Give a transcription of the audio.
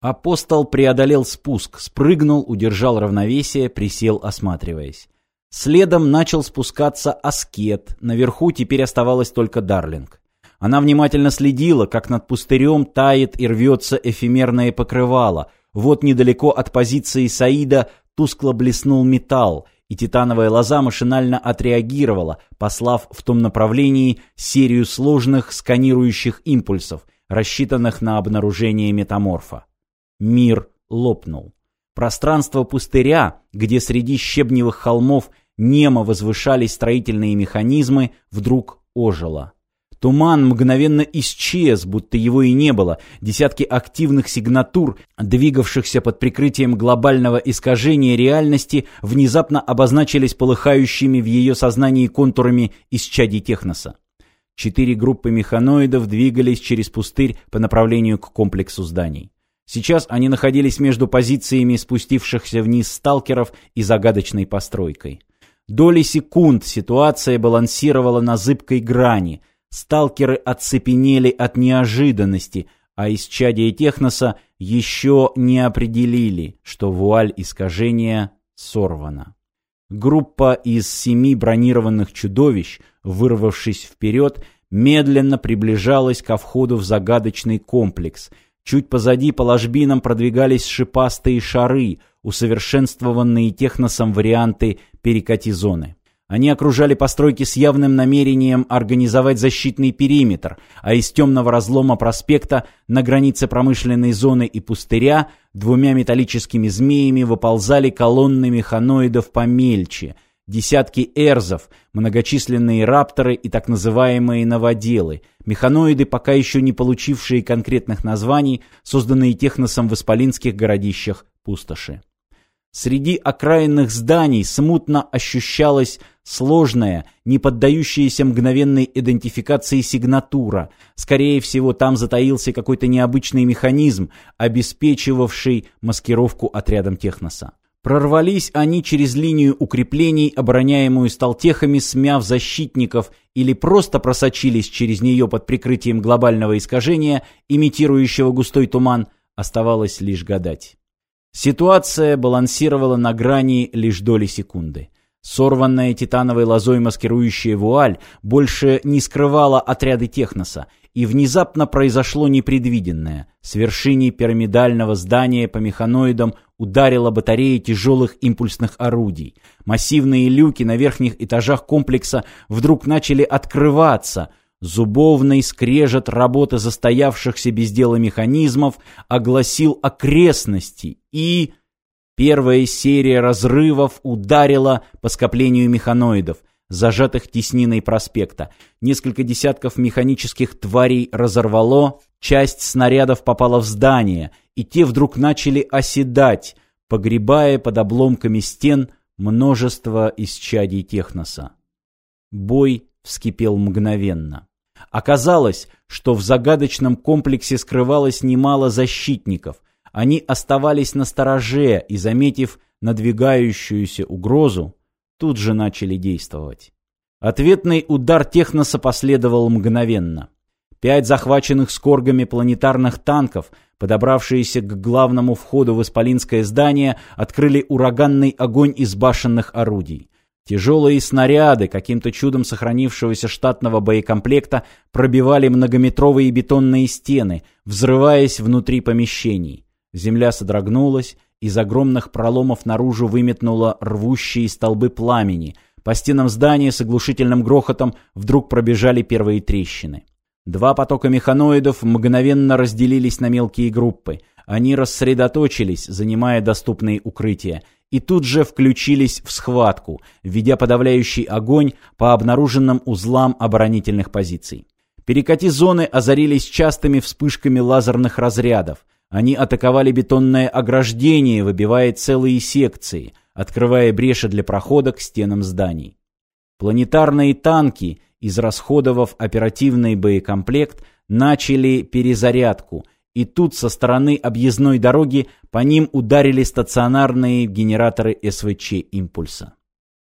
Апостол преодолел спуск, спрыгнул, удержал равновесие, присел, осматриваясь. Следом начал спускаться аскет, наверху теперь оставалась только Дарлинг. Она внимательно следила, как над пустырем тает и рвется эфемерное покрывало. Вот недалеко от позиции Саида тускло блеснул металл, и титановая лоза машинально отреагировала, послав в том направлении серию сложных сканирующих импульсов, рассчитанных на обнаружение метаморфа. Мир лопнул. Пространство пустыря, где среди щебневых холмов немо возвышались строительные механизмы, вдруг ожило. Туман мгновенно исчез, будто его и не было. Десятки активных сигнатур, двигавшихся под прикрытием глобального искажения реальности, внезапно обозначились полыхающими в ее сознании контурами исчадий техноса. Четыре группы механоидов двигались через пустырь по направлению к комплексу зданий. Сейчас они находились между позициями спустившихся вниз сталкеров и загадочной постройкой. Доли секунд ситуация балансировала на зыбкой грани. Сталкеры оцепенели от неожиданности, а из чадия техноса еще не определили, что вуаль искажения сорвана. Группа из семи бронированных чудовищ, вырвавшись вперед, медленно приближалась ко входу в загадочный комплекс – Чуть позади по ложбинам продвигались шипастые шары, усовершенствованные техносом варианты перекати-зоны. Они окружали постройки с явным намерением организовать защитный периметр, а из темного разлома проспекта на границе промышленной зоны и пустыря двумя металлическими змеями выползали колонны механоидов помельче – Десятки эрзов, многочисленные рапторы и так называемые новоделы, механоиды, пока еще не получившие конкретных названий, созданные техносом в исполинских городищах пустоши. Среди окраинных зданий смутно ощущалась сложная, не поддающаяся мгновенной идентификации сигнатура. Скорее всего, там затаился какой-то необычный механизм, обеспечивавший маскировку отрядом техноса. Прорвались они через линию укреплений, обороняемую сталтехами, смяв защитников, или просто просочились через нее под прикрытием глобального искажения, имитирующего густой туман, оставалось лишь гадать. Ситуация балансировала на грани лишь доли секунды. Сорванная титановой лозой маскирующая вуаль больше не скрывала отряды техноса, и внезапно произошло непредвиденное. С вершины пирамидального здания по механоидам ударила батарея тяжелых импульсных орудий. Массивные люки на верхних этажах комплекса вдруг начали открываться. Зубовный скрежет работы застоявшихся без дела механизмов огласил окрестности и... Первая серия разрывов ударила по скоплению механоидов, зажатых тесниной проспекта. Несколько десятков механических тварей разорвало, часть снарядов попала в здание, и те вдруг начали оседать, погребая под обломками стен множество исчадий техноса. Бой вскипел мгновенно. Оказалось, что в загадочном комплексе скрывалось немало защитников – они оставались на стороже и, заметив надвигающуюся угрозу, тут же начали действовать. Ответный удар техноса последовал мгновенно. Пять захваченных скоргами планетарных танков, подобравшиеся к главному входу в Исполинское здание, открыли ураганный огонь из башенных орудий. Тяжелые снаряды, каким-то чудом сохранившегося штатного боекомплекта, пробивали многометровые бетонные стены, взрываясь внутри помещений. Земля содрогнулась, из огромных проломов наружу выметнуло рвущие столбы пламени. По стенам здания с оглушительным грохотом вдруг пробежали первые трещины. Два потока механоидов мгновенно разделились на мелкие группы. Они рассредоточились, занимая доступные укрытия, и тут же включились в схватку, ведя подавляющий огонь по обнаруженным узлам оборонительных позиций. Перекати зоны озарились частыми вспышками лазерных разрядов. Они атаковали бетонное ограждение, выбивая целые секции, открывая бреши для прохода к стенам зданий. Планетарные танки, израсходовав оперативный боекомплект, начали перезарядку, и тут со стороны объездной дороги по ним ударили стационарные генераторы СВЧ импульса.